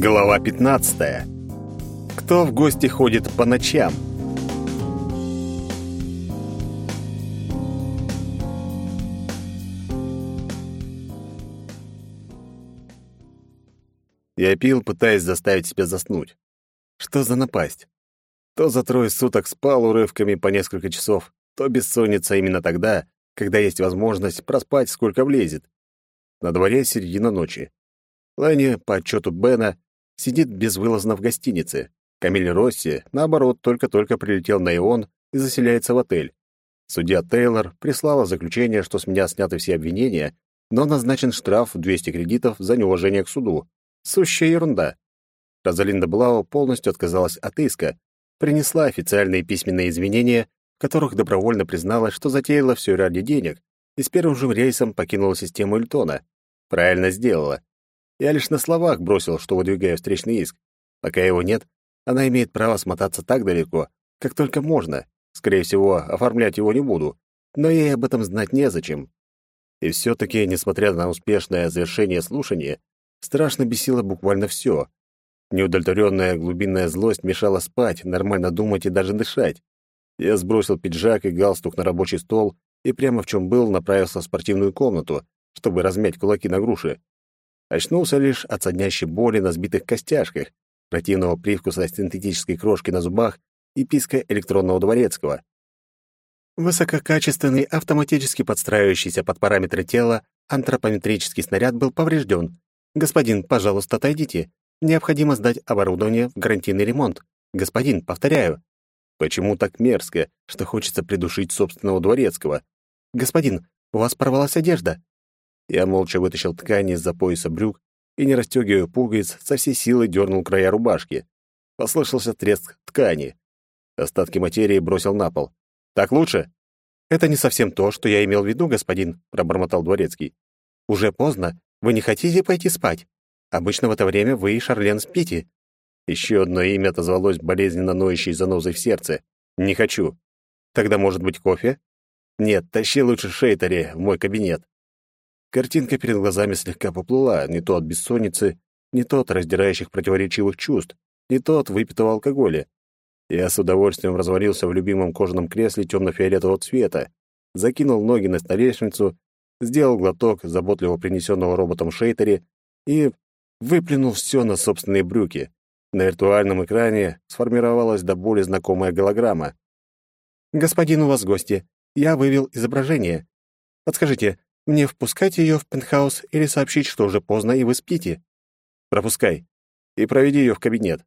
Глава 15. Кто в гости ходит по ночам? Я пил, пытаясь заставить себя заснуть. Что за напасть? То за трое суток спал урывками по несколько часов, то бессонница именно тогда, когда есть возможность проспать сколько влезет. На дворе середина ночи. Лэнни, по отчету Бена, сидит безвылазно в гостинице. Камиль Росси, наоборот, только-только прилетел на Ион и заселяется в отель. Судья Тейлор прислала заключение, что с меня сняты все обвинения, но назначен штраф в 200 кредитов за неуважение к суду. Сущая ерунда. Розалинда Блау полностью отказалась от иска, принесла официальные письменные извинения, в которых добровольно призналась, что затеяла все ради денег, и с первым же рейсом покинула систему Эльтона. Правильно сделала. Я лишь на словах бросил, что выдвигаю встречный иск. Пока его нет, она имеет право смотаться так далеко, как только можно. Скорее всего, оформлять его не буду, но ей об этом знать незачем. И все-таки, несмотря на успешное завершение слушания, страшно бесило буквально все. Неудовлетворенная глубинная злость мешала спать, нормально думать и даже дышать. Я сбросил пиджак и галстук на рабочий стол и прямо в чем был направился в спортивную комнату, чтобы размять кулаки на груши. Очнулся лишь от соднящей боли на сбитых костяшках, противного привкуса синтетической крошки на зубах и писка электронного дворецкого. Высококачественный, автоматически подстраивающийся под параметры тела антропометрический снаряд был поврежден. Господин, пожалуйста, отойдите. Необходимо сдать оборудование в гарантийный ремонт. Господин, повторяю. Почему так мерзко, что хочется придушить собственного дворецкого? Господин, у вас порвалась одежда. Я молча вытащил ткань из-за пояса брюк и, не расстегивая пуговиц, со всей силы дернул края рубашки. Послышался треск ткани. Остатки материи бросил на пол. «Так лучше?» «Это не совсем то, что я имел в виду, господин», — пробормотал дворецкий. «Уже поздно. Вы не хотите пойти спать? Обычно в это время вы и Шарлен спите». Еще одно имя отозвалось болезненно ноющей занозой в сердце. «Не хочу». «Тогда, может быть, кофе?» «Нет, тащи лучше Шейтери в мой кабинет». Картинка перед глазами слегка поплыла, не то от бессонницы, не то от раздирающих противоречивых чувств, не то от выпитого алкоголя. Я с удовольствием развалился в любимом кожаном кресле темно-фиолетового цвета, закинул ноги на столешницу, сделал глоток заботливо принесенного роботом шейтере и выплюнул все на собственные брюки. На виртуальном экране сформировалась до боли знакомая голограмма. «Господин, у вас гости. Я вывел изображение. Подскажите, мне впускать ее в пентхаус или сообщить, что уже поздно и вы спите? Пропускай. И проведи ее в кабинет.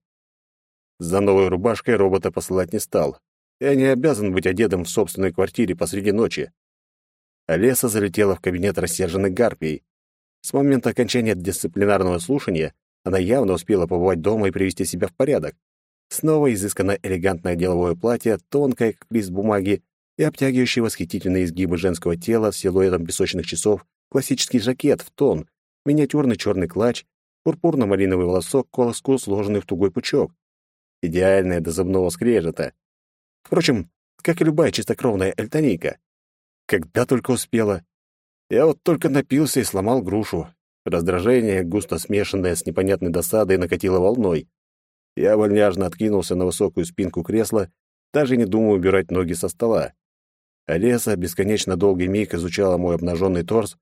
За новой рубашкой робота посылать не стал. Я не обязан быть одетым в собственной квартире посреди ночи. Олеса залетела в кабинет рассерженной гарпией. С момента окончания дисциплинарного слушания она явно успела побывать дома и привести себя в порядок. Снова изысканно элегантное деловое платье, тонкое, как лист бумаги, и обтягивающий восхитительные изгибы женского тела с силуэтом песочных часов, классический жакет в тон, миниатюрный черный клатч, пурпурно-малиновый волосок к волоску, сложенный в тугой пучок. Идеальная до зубного скрежета. Впрочем, как и любая чистокровная эльтонийка. Когда только успела. Я вот только напился и сломал грушу. Раздражение, густо смешанное с непонятной досадой, накатило волной. Я вольняжно откинулся на высокую спинку кресла, даже не думая убирать ноги со стола. Олеса бесконечно долгий миг изучала мой обнаженный торс,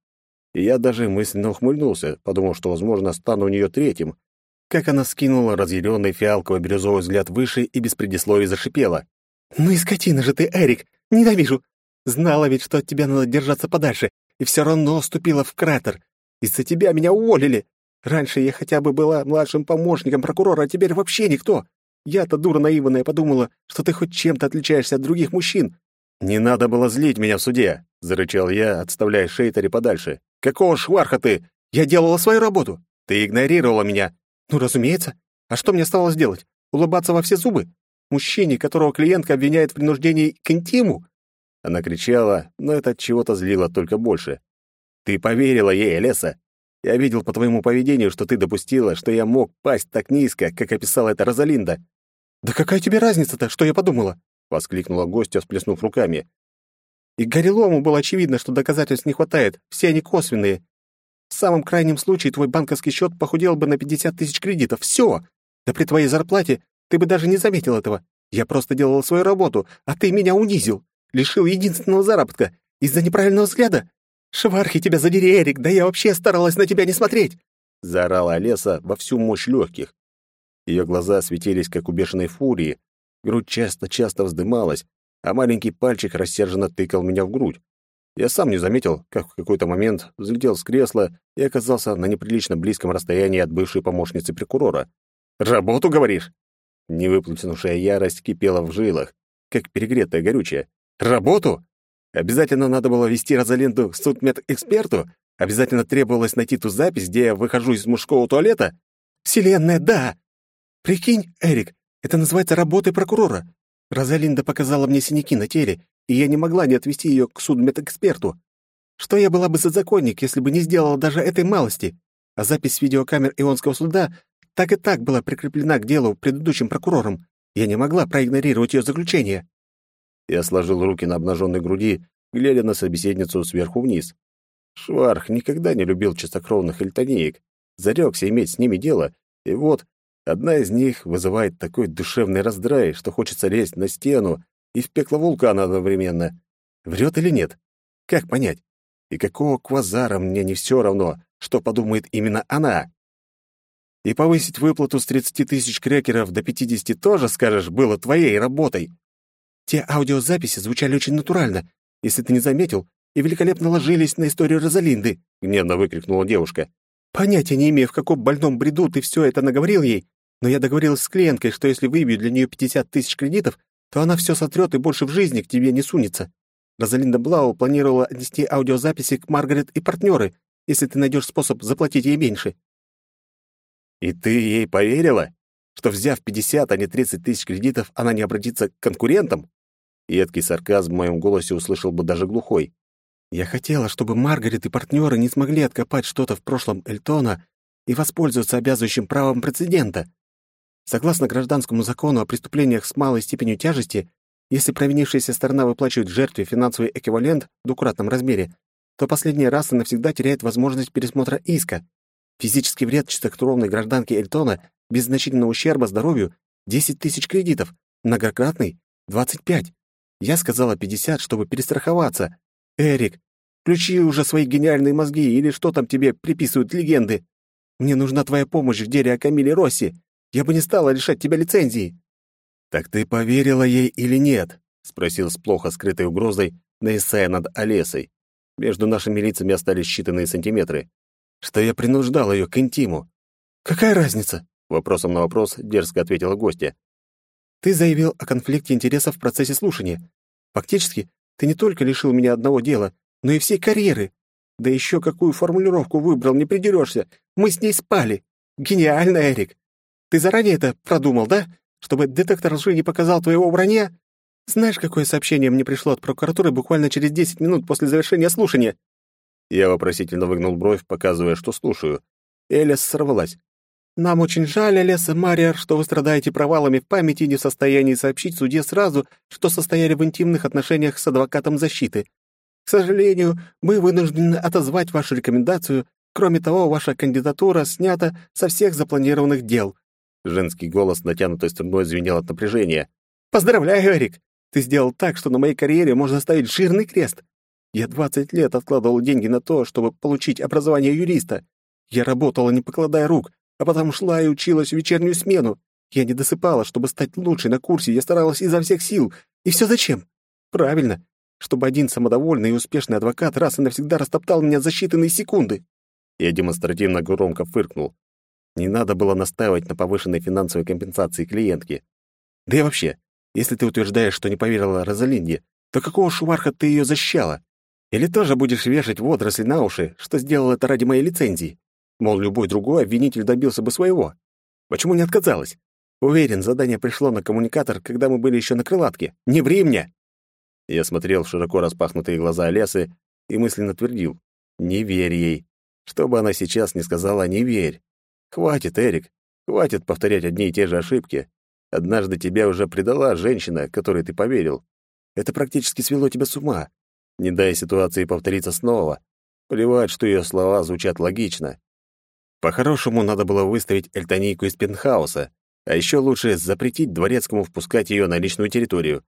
и я даже мысленно ухмыльнулся, подумав, что, возможно, стану у нее третьим. Как она скинула разъяренный фиалково-бирюзовый взгляд выше и без предисловий зашипела. «Ну и скотина же ты, Эрик! Ненавижу! Знала ведь, что от тебя надо держаться подальше, и все равно вступила в кратер. Из-за тебя меня уволили. Раньше я хотя бы была младшим помощником прокурора, а теперь вообще никто. Я-то дура наивная подумала, что ты хоть чем-то отличаешься от других мужчин, «Не надо было злить меня в суде», — зарычал я, отставляя Шейтери подальше. «Какого шварха ты? Я делала свою работу. Ты игнорировала меня». «Ну, разумеется. А что мне стало делать? Улыбаться во все зубы? Мужчине, которого клиентка обвиняет в принуждении к интиму?» Она кричала, но это от чего-то злило только больше. «Ты поверила ей, Леса. Я видел по твоему поведению, что ты допустила, что я мог пасть так низко, как описала это Розалинда». «Да какая тебе разница-то, что я подумала? — воскликнула гостья, всплеснув руками. «И Горелому было очевидно, что доказательств не хватает, все они косвенные. В самом крайнем случае твой банковский счет похудел бы на 50 тысяч кредитов. Все! Да при твоей зарплате ты бы даже не заметил этого. Я просто делал свою работу, а ты меня унизил, лишил единственного заработка из-за неправильного взгляда. Швархи тебя задери, Эрик, да я вообще старалась на тебя не смотреть!» Заорала Олеса во всю мощь легких. Ее глаза светились, как у бешеной фурии, грудь часто-часто вздымалась, а маленький пальчик рассерженно тыкал меня в грудь. Я сам не заметил, как в какой-то момент взлетел с кресла и оказался на неприлично близком расстоянии от бывшей помощницы прокурора. «Работу, говоришь?» Невыплеснувшая ярость кипела в жилах, как перегретая горючая. «Работу? Обязательно надо было вести Розалинду к судмедэксперту? Обязательно требовалось найти ту запись, где я выхожу из мужского туалета? Вселенная, да! Прикинь, Эрик, это называется работой прокурора. Розалинда показала мне синяки на теле, и я не могла не отвести ее к судмедэксперту. Что я была бы за законник, если бы не сделала даже этой малости? А запись видеокамер Ионского суда так и так была прикреплена к делу предыдущим прокурором. Я не могла проигнорировать ее заключение. Я сложил руки на обнаженной груди, глядя на собеседницу сверху вниз. Шварх никогда не любил чистокровных эльтонеек, зарекся иметь с ними дело, и вот одна из них вызывает такой душевный раздрай, что хочется лезть на стену и в пекло вулкана одновременно. Врет или нет? Как понять? И какого квазара мне не все равно, что подумает именно она? И повысить выплату с 30 тысяч крекеров до 50 тоже, скажешь, было твоей работой. Те аудиозаписи звучали очень натурально, если ты не заметил, и великолепно ложились на историю Розалинды», — гневно выкрикнула девушка. «Понятия не имею, в каком больном бреду ты все это наговорил ей, но я договорилась с клиенткой, что если выбью для нее 50 тысяч кредитов, то она все сотрет и больше в жизни к тебе не сунется. Розалинда Блау планировала отнести аудиозаписи к Маргарет и партнеры, если ты найдешь способ заплатить ей меньше. И ты ей поверила? Что, взяв 50, а не 30 тысяч кредитов, она не обратится к конкурентам? Едкий сарказм в моем голосе услышал бы даже глухой. Я хотела, чтобы Маргарет и партнеры не смогли откопать что-то в прошлом Эльтона и воспользоваться обязывающим правом прецедента. Согласно гражданскому закону о преступлениях с малой степенью тяжести, если провинившаяся сторона выплачивает жертве финансовый эквивалент в двукратном размере, то последняя раз и навсегда теряет возможность пересмотра иска. Физический вред чистокровной гражданки Эльтона без значительного ущерба здоровью — 10 тысяч кредитов, многократный — 25. Я сказала 50, чтобы перестраховаться. Эрик, включи уже свои гениальные мозги или что там тебе приписывают легенды. Мне нужна твоя помощь в деле о Камиле Росси. Я бы не стала лишать тебя лицензии». «Так ты поверила ей или нет?» — спросил с плохо скрытой угрозой, нависая над Олесой. Между нашими лицами остались считанные сантиметры что я принуждал ее к интиму. «Какая разница?» — вопросом на вопрос дерзко ответила гостья. «Ты заявил о конфликте интересов в процессе слушания. Фактически, ты не только лишил меня одного дела, но и всей карьеры. Да еще какую формулировку выбрал, не придерешься. Мы с ней спали. Гениально, Эрик. Ты заранее это продумал, да? Чтобы детектор лжи не показал твоего вранья? Знаешь, какое сообщение мне пришло от прокуратуры буквально через 10 минут после завершения слушания? Я вопросительно выгнул бровь, показывая, что слушаю. Элис сорвалась. «Нам очень жаль, Элеса Мариар, что вы страдаете провалами в памяти и не в состоянии сообщить суде сразу, что состояли в интимных отношениях с адвокатом защиты. К сожалению, мы вынуждены отозвать вашу рекомендацию. Кроме того, ваша кандидатура снята со всех запланированных дел». Женский голос натянутой струной звенел от напряжения. «Поздравляю, Эрик! Ты сделал так, что на моей карьере можно ставить жирный крест. Я 20 лет откладывал деньги на то, чтобы получить образование юриста. Я работала, не покладая рук, а потом шла и училась в вечернюю смену. Я не досыпала, чтобы стать лучшей на курсе, я старалась изо всех сил. И все зачем? Правильно, чтобы один самодовольный и успешный адвокат раз и навсегда растоптал меня за считанные секунды. Я демонстративно громко фыркнул. Не надо было настаивать на повышенной финансовой компенсации клиентки. Да и вообще, если ты утверждаешь, что не поверила Розалинде, то какого шварха ты ее защищала? Или тоже будешь вешать водоросли на уши, что сделал это ради моей лицензии? Мол, любой другой обвинитель добился бы своего. Почему не отказалась? Уверен, задание пришло на коммуникатор, когда мы были еще на крылатке. Не ври мне!» Я смотрел в широко распахнутые глаза Олесы и мысленно твердил. «Не верь ей. Что бы она сейчас ни сказала, не верь. Хватит, Эрик. Хватит повторять одни и те же ошибки. Однажды тебя уже предала женщина, которой ты поверил. Это практически свело тебя с ума. Не дай ситуации повториться снова. Плевать, что ее слова звучат логично. По-хорошему, надо было выставить эльтонийку из пентхауса, а еще лучше запретить дворецкому впускать ее на личную территорию.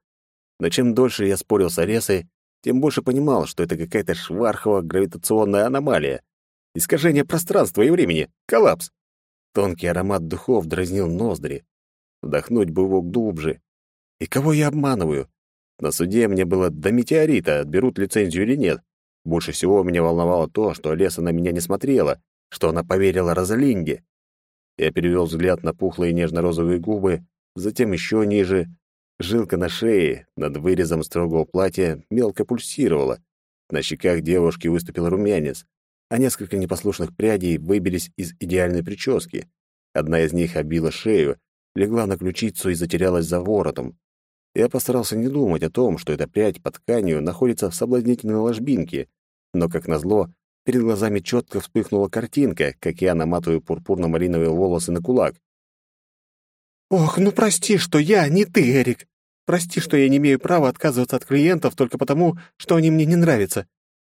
Но чем дольше я спорил с Аресой, тем больше понимал, что это какая-то шварховая гравитационная аномалия. Искажение пространства и времени. Коллапс. Тонкий аромат духов дразнил ноздри. Вдохнуть бы его глубже. И кого я обманываю? На суде мне было до метеорита, отберут лицензию или нет. Больше всего меня волновало то, что Леса на меня не смотрела, что она поверила Розалинде. Я перевел взгляд на пухлые нежно-розовые губы, затем еще ниже. Жилка на шее, над вырезом строгого платья, мелко пульсировала. На щеках девушки выступил румянец, а несколько непослушных прядей выбились из идеальной прически. Одна из них обила шею, легла на ключицу и затерялась за воротом. Я постарался не думать о том, что эта прядь под тканью находится в соблазнительной ложбинке, но, как назло, перед глазами четко вспыхнула картинка, как я наматываю пурпурно-малиновые волосы на кулак. «Ох, ну прости, что я не ты, Эрик. Прости, что я не имею права отказываться от клиентов только потому, что они мне не нравятся.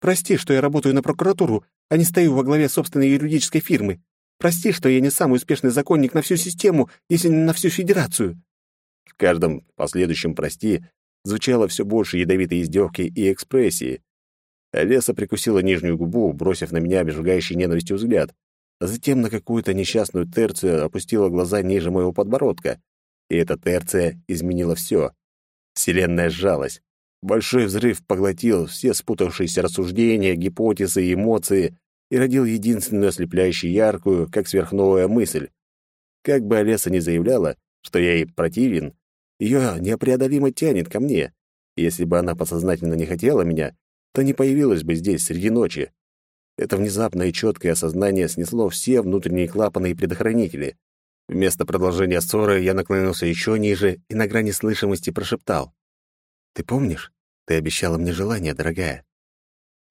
Прости, что я работаю на прокуратуру, а не стою во главе собственной юридической фирмы. Прости, что я не самый успешный законник на всю систему, если не на всю федерацию. В каждом последующем «прости» звучало все больше ядовитой издевки и экспрессии. Леса прикусила нижнюю губу, бросив на меня обжигающий ненавистью взгляд, а затем на какую-то несчастную терцию опустила глаза ниже моего подбородка. И эта терция изменила все. Вселенная сжалась. Большой взрыв поглотил все спутавшиеся рассуждения, гипотезы и эмоции и родил единственную ослепляющую яркую, как сверхновая мысль. Как бы Олеса ни заявляла, что я ей противен, ее непреодолимо тянет ко мне. Если бы она подсознательно не хотела меня, то не появилась бы здесь среди ночи. Это внезапное и четкое осознание снесло все внутренние клапаны и предохранители. Вместо продолжения ссоры я наклонился еще ниже и на грани слышимости прошептал. «Ты помнишь? Ты обещала мне желание, дорогая».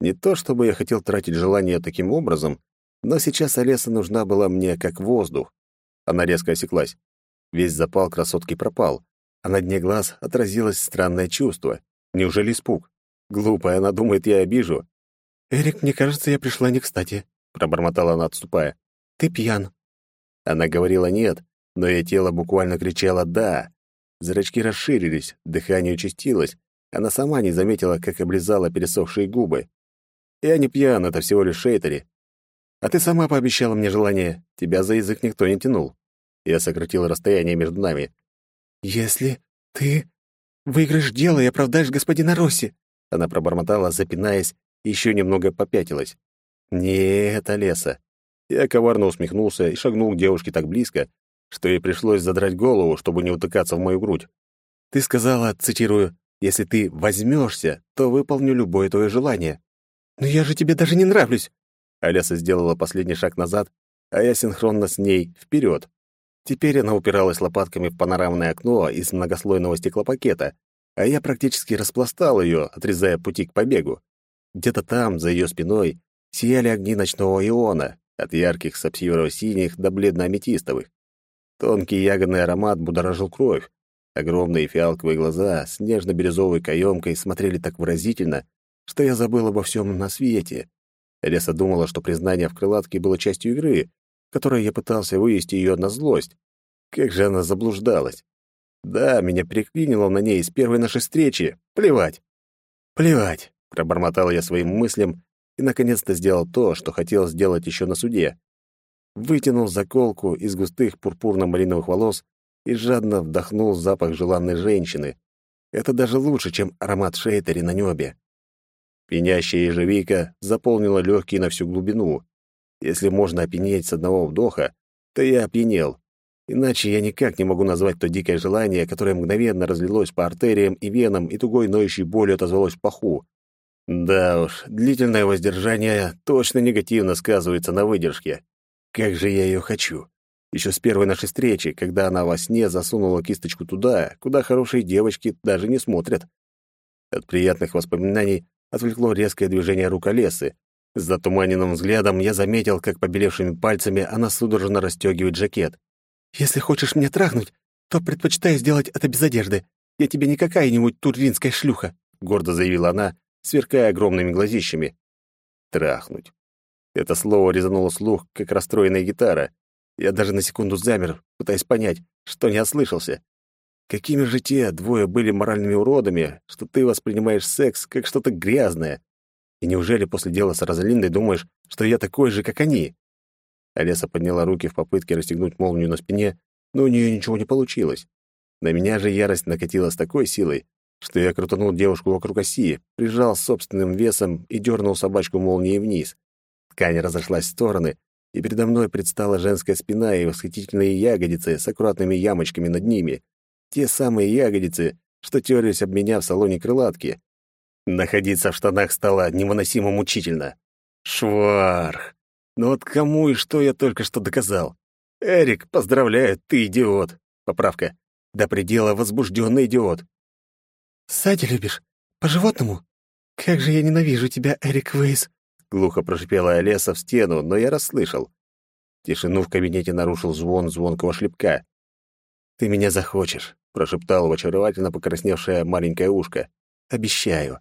Не то чтобы я хотел тратить желание таким образом, но сейчас Олеса нужна была мне как воздух. Она резко осеклась. Весь запал красотки пропал, а на дне глаз отразилось странное чувство. Неужели испуг? Глупая, она думает, я обижу. «Эрик, мне кажется, я пришла не кстати», — пробормотала она, отступая. «Ты пьян». Она говорила «нет», но ее тело буквально кричало «да». Зрачки расширились, дыхание участилось. Она сама не заметила, как облизала пересохшие губы. «Я не пьян, это всего лишь шейтери. А ты сама пообещала мне желание. Тебя за язык никто не тянул». Я сократил расстояние между нами. «Если ты выиграешь дело и оправдаешь господина Росси», она пробормотала, запинаясь, еще немного попятилась. «Нет, Олеса». Я коварно усмехнулся и шагнул к девушке так близко, что ей пришлось задрать голову, чтобы не утыкаться в мою грудь. «Ты сказала, цитирую, «Если ты возьмешься, то выполню любое твое желание». «Но я же тебе даже не нравлюсь!» Олеса сделала последний шаг назад, а я синхронно с ней вперед. Теперь она упиралась лопатками в панорамное окно из многослойного стеклопакета, а я практически распластал ее, отрезая пути к побегу. Где-то там, за ее спиной, сияли огни ночного иона, от ярких сапсиеро-синих до бледно-аметистовых. Тонкий ягодный аромат будоражил кровь. Огромные фиалковые глаза с нежно-бирюзовой каемкой смотрели так выразительно, что я забыл обо всем на свете. Леса думала, что признание в крылатке было частью игры, которой я пытался вывести ее на злость. Как же она заблуждалась. Да, меня приклинило на ней с первой нашей встречи. Плевать. Плевать, пробормотал я своим мыслям и наконец-то сделал то, что хотел сделать еще на суде. Вытянул заколку из густых пурпурно-малиновых волос и жадно вдохнул запах желанной женщины. Это даже лучше, чем аромат шейтери на небе. Пенящая ежевика заполнила легкие на всю глубину. Если можно опьянеть с одного вдоха, то я опьянел. Иначе я никак не могу назвать то дикое желание, которое мгновенно разлилось по артериям и венам и тугой ноющей болью отозвалось в паху. Да уж, длительное воздержание точно негативно сказывается на выдержке. Как же я ее хочу. Еще с первой нашей встречи, когда она во сне засунула кисточку туда, куда хорошие девочки даже не смотрят. От приятных воспоминаний отвлекло резкое движение рук Олесы, с затуманенным взглядом я заметил, как побелевшими пальцами она судорожно расстегивает жакет. «Если хочешь меня трахнуть, то предпочитаю сделать это без одежды. Я тебе не какая-нибудь туринская шлюха», — гордо заявила она, сверкая огромными глазищами. Трахнуть. Это слово резануло слух, как расстроенная гитара. Я даже на секунду замер, пытаясь понять, что не ослышался. Какими же те двое были моральными уродами, что ты воспринимаешь секс как что-то грязное? И неужели после дела с Розалиндой думаешь, что я такой же, как они? Олеса подняла руки в попытке расстегнуть молнию на спине, но у нее ничего не получилось. На меня же ярость накатила с такой силой, что я крутанул девушку вокруг оси, прижал собственным весом и дернул собачку молнией вниз. Ткань разошлась в стороны, и передо мной предстала женская спина и восхитительные ягодицы с аккуратными ямочками над ними. Те самые ягодицы, что терлись об меня в салоне крылатки. Находиться в штанах стало невыносимо мучительно. Шварх! Ну вот кому и что я только что доказал? Эрик, поздравляю, ты идиот. Поправка. До предела возбужденный идиот. «Сзади любишь? По-животному? Как же я ненавижу тебя, Эрик Вейс!» Глухо прошипела Олеса в стену, но я расслышал. Тишину в кабинете нарушил звон звонкого шлепка. «Ты меня захочешь», — прошептал в очаровательно покрасневшее маленькое ушко. «Обещаю.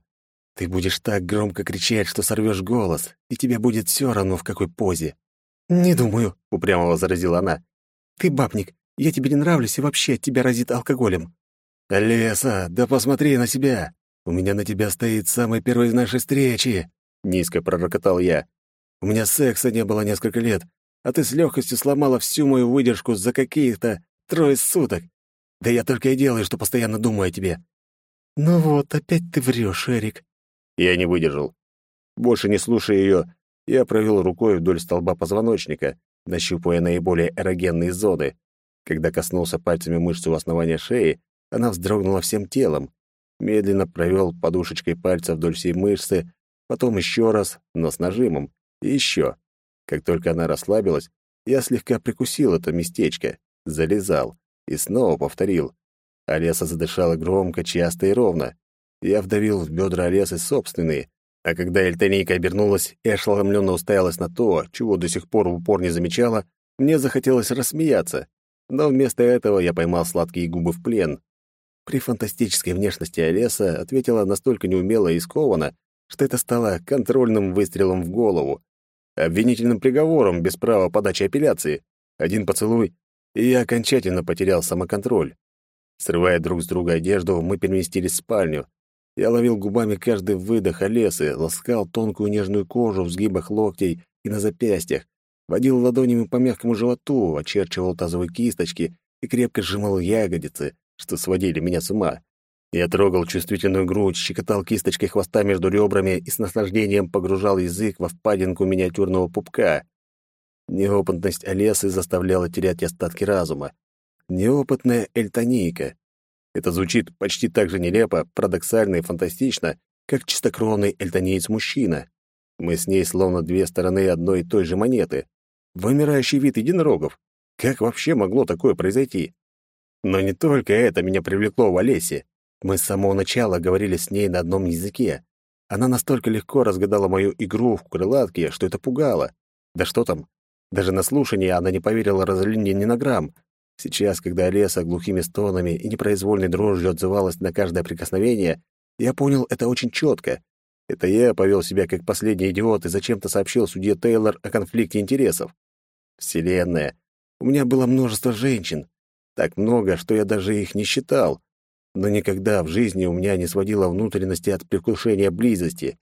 Ты будешь так громко кричать, что сорвешь голос, и тебе будет все равно, в какой позе». «Не думаю», — упрямо возразила она. «Ты бабник. Я тебе не нравлюсь, и вообще от тебя разит алкоголем». «Леса, да посмотри на себя! У меня на тебя стоит самой первой нашей встречи!» — низко пророкотал я. «У меня секса не было несколько лет, а ты с легкостью сломала всю мою выдержку за каких-то трое суток. Да я только и делаю, что постоянно думаю о тебе». «Ну вот, опять ты врешь, Эрик». Я не выдержал. Больше не слушая ее, я провел рукой вдоль столба позвоночника, нащупывая наиболее эрогенные зоны. Когда коснулся пальцами мышцы у основания шеи, она вздрогнула всем телом. Медленно провел подушечкой пальца вдоль всей мышцы, потом еще раз, но с нажимом, и еще. Как только она расслабилась, я слегка прикусил это местечко, залезал и снова повторил. Олеса задышала громко, часто и ровно. Я вдавил в бедра Олесы собственные, а когда Эльтонийка обернулась и ошеломленно уставилась на то, чего до сих пор в упор не замечала, мне захотелось рассмеяться. Но вместо этого я поймал сладкие губы в плен, при фантастической внешности Олеса ответила настолько неумело и скованно, что это стало контрольным выстрелом в голову, обвинительным приговором без права подачи апелляции. Один поцелуй, и я окончательно потерял самоконтроль. Срывая друг с друга одежду, мы переместились в спальню. Я ловил губами каждый выдох Олесы, ласкал тонкую нежную кожу в сгибах локтей и на запястьях, водил ладонями по мягкому животу, очерчивал тазовые кисточки и крепко сжимал ягодицы, что сводили меня с ума. Я трогал чувствительную грудь, щекотал кисточкой хвоста между ребрами и с наслаждением погружал язык во впадинку миниатюрного пупка. Неопытность Олесы заставляла терять остатки разума. Неопытная эльтонийка. Это звучит почти так же нелепо, парадоксально и фантастично, как чистокровный эльтонеец-мужчина. Мы с ней словно две стороны одной и той же монеты. Вымирающий вид единорогов. Как вообще могло такое произойти? Но не только это меня привлекло в Олесе. Мы с самого начала говорили с ней на одном языке. Она настолько легко разгадала мою игру в крылатке, что это пугало. Да что там? Даже на слушании она не поверила Розалинде ни на грамм. Сейчас, когда Олеса глухими стонами и непроизвольной дрожью отзывалась на каждое прикосновение, я понял это очень четко. Это я повел себя как последний идиот и зачем-то сообщил судье Тейлор о конфликте интересов. Вселенная. У меня было множество женщин, так много, что я даже их не считал. Но никогда в жизни у меня не сводило внутренности от предвкушения близости.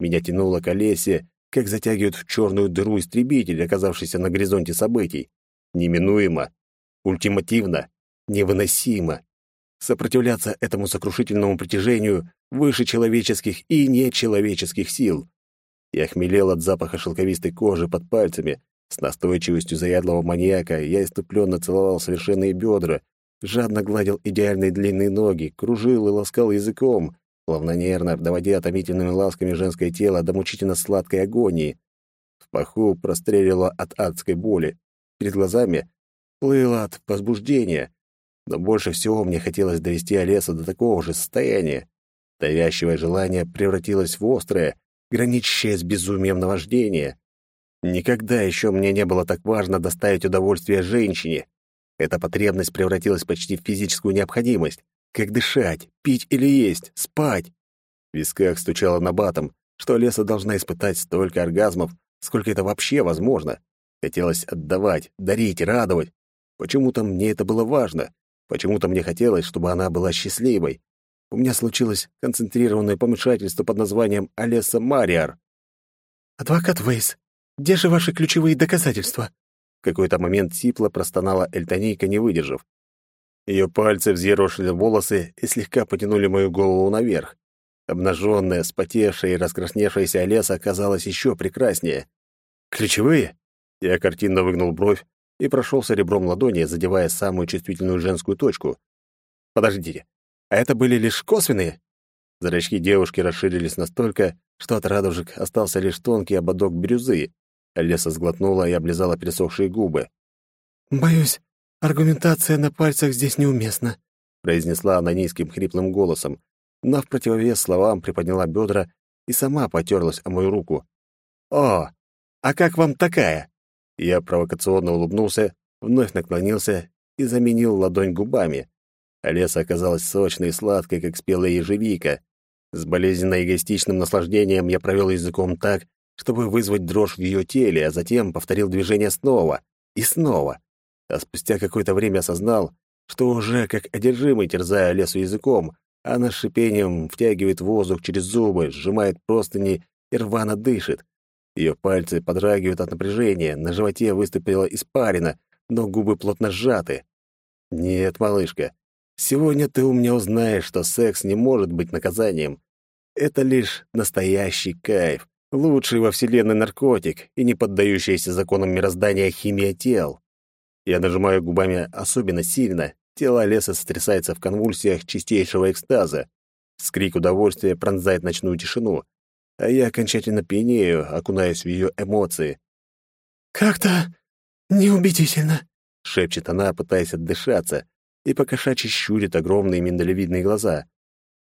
Меня тянуло к Олесе, как затягивают в черную дыру истребитель, оказавшийся на горизонте событий. Неминуемо, ультимативно, невыносимо. Сопротивляться этому сокрушительному притяжению выше человеческих и нечеловеческих сил. Я хмелел от запаха шелковистой кожи под пальцами, с настойчивостью заядлого маньяка я иступленно целовал совершенные бедра, жадно гладил идеальные длинные ноги, кружил и ласкал языком, плавно-нервно доводя томительными ласками женское тело до мучительно сладкой агонии. В паху прострелило от адской боли. Перед глазами плыло от возбуждения. Но больше всего мне хотелось довести Олесу до такого же состояния. Давящее желание превратилось в острое, граничащее с безумием наваждение. Никогда еще мне не было так важно доставить удовольствие женщине. Эта потребность превратилась почти в физическую необходимость. Как дышать, пить или есть, спать. В висках стучало набатом, что Леса должна испытать столько оргазмов, сколько это вообще возможно. Хотелось отдавать, дарить, радовать. Почему-то мне это было важно. Почему-то мне хотелось, чтобы она была счастливой. У меня случилось концентрированное помешательство под названием Олеса Мариар. «Адвокат Вейс, где же ваши ключевые доказательства?» Какой-то момент сипло простонала Эльтонийка, не выдержав. Ее пальцы взъерошили волосы и слегка потянули мою голову наверх. Обнаженная, спотевшая и раскрасневшаяся Олеса оказалась еще прекраснее. «Ключевые?» Я картинно выгнул бровь и прошелся ребром ладони, задевая самую чувствительную женскую точку. «Подождите, а это были лишь косвенные?» Зрачки девушки расширились настолько, что от радужек остался лишь тонкий ободок бирюзы. Леса сглотнула и облизала пересохшие губы. «Боюсь, аргументация на пальцах здесь неуместна», произнесла она низким хриплым голосом, но в противовес словам приподняла бедра и сама потерлась о мою руку. «О, а как вам такая?» Я провокационно улыбнулся, вновь наклонился и заменил ладонь губами. Леса оказалась сочной и сладкой, как спелая ежевика. С болезненно эгоистичным наслаждением я провел языком так, чтобы вызвать дрожь в ее теле, а затем повторил движение снова и снова. А спустя какое-то время осознал, что уже как одержимый терзая лесу языком, она с шипением втягивает воздух через зубы, сжимает простыни и рвано дышит. Ее пальцы подрагивают от напряжения, на животе выступила испарина, но губы плотно сжаты. «Нет, малышка, сегодня ты у меня узнаешь, что секс не может быть наказанием. Это лишь настоящий кайф, лучший во Вселенной наркотик и не поддающийся законам мироздания химия тел. Я нажимаю губами особенно сильно, тело леса сотрясается в конвульсиях чистейшего экстаза. Скрик удовольствия пронзает ночную тишину а я окончательно пьянею, окунаясь в ее эмоции. «Как-то неубедительно», — шепчет она, пытаясь отдышаться, и покошачьи щурит огромные миндалевидные глаза.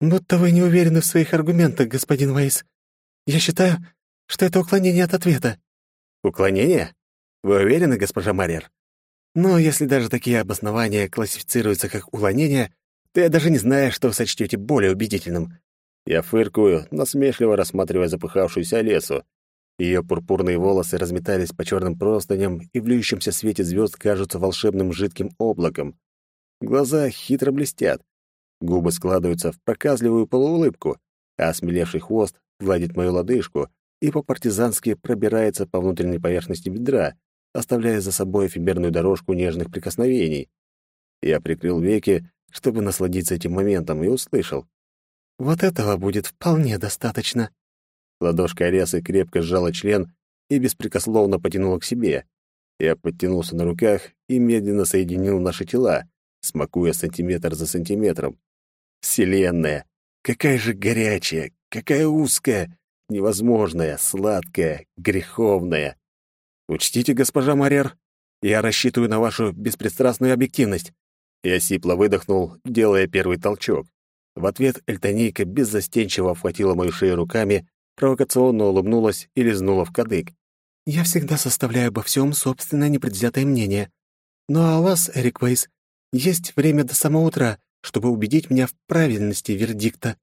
«Будто вы не уверены в своих аргументах, господин Вейс. Я считаю, что это уклонение от ответа». «Уклонение? Вы уверены, госпожа Марьер? Но если даже такие обоснования классифицируются как уклонение, то я даже не знаю, что вы сочтете более убедительным. Я фыркую, насмешливо рассматривая запыхавшуюся лесу. Ее пурпурные волосы разметались по черным простыням и в льющемся свете звезд кажутся волшебным жидким облаком. Глаза хитро блестят. Губы складываются в проказливую полуулыбку, а осмелевший хвост гладит мою лодыжку и по-партизански пробирается по внутренней поверхности бедра, оставляя за собой эфемерную дорожку нежных прикосновений. Я прикрыл веки, чтобы насладиться этим моментом, и услышал. Вот этого будет вполне достаточно. Ладошка Ариасы крепко сжала член и беспрекословно потянула к себе. Я подтянулся на руках и медленно соединил наши тела, смакуя сантиметр за сантиметром. Вселенная! Какая же горячая, какая узкая, невозможная, сладкая, греховная. Учтите, госпожа Марер, я рассчитываю на вашу беспристрастную объективность. Я сипло выдохнул, делая первый толчок. В ответ Эльтонейка беззастенчиво обхватила мою шею руками, провокационно улыбнулась и лизнула в кадык. «Я всегда составляю обо всем собственное непредвзятое мнение. Ну а у вас, Эрик Вейс, есть время до самого утра, чтобы убедить меня в правильности вердикта».